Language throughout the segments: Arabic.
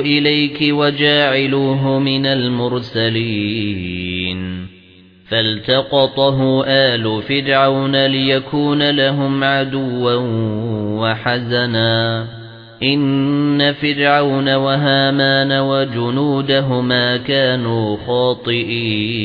إِلَيْكِ وَجَاعِلُوهُ مِنَ الْمُرْسَلِينَ. فَالْتَقَطَهُ آلُ فِرْعَوْنَ لِيَكُونَ لَهُمْ عَدُوًّا وَحَزَنًا. إِنَّ فِرْعَوْنَ وَهَامَانَ وَجُنُودَهُمَا كَانُوا خَاطِئِينَ.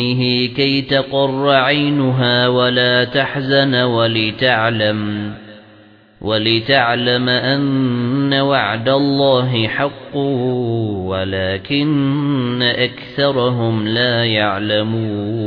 كَيْ تَقَرَّ عَيْنُهَا وَلَا تَحْزَنَ وَلِتَعْلَمَ وَلِتَعْلَمَ أَنَّ وَعْدَ اللَّهِ حَقٌّ وَلَكِنَّ أَكْثَرَهُمْ لَا يَعْلَمُونَ.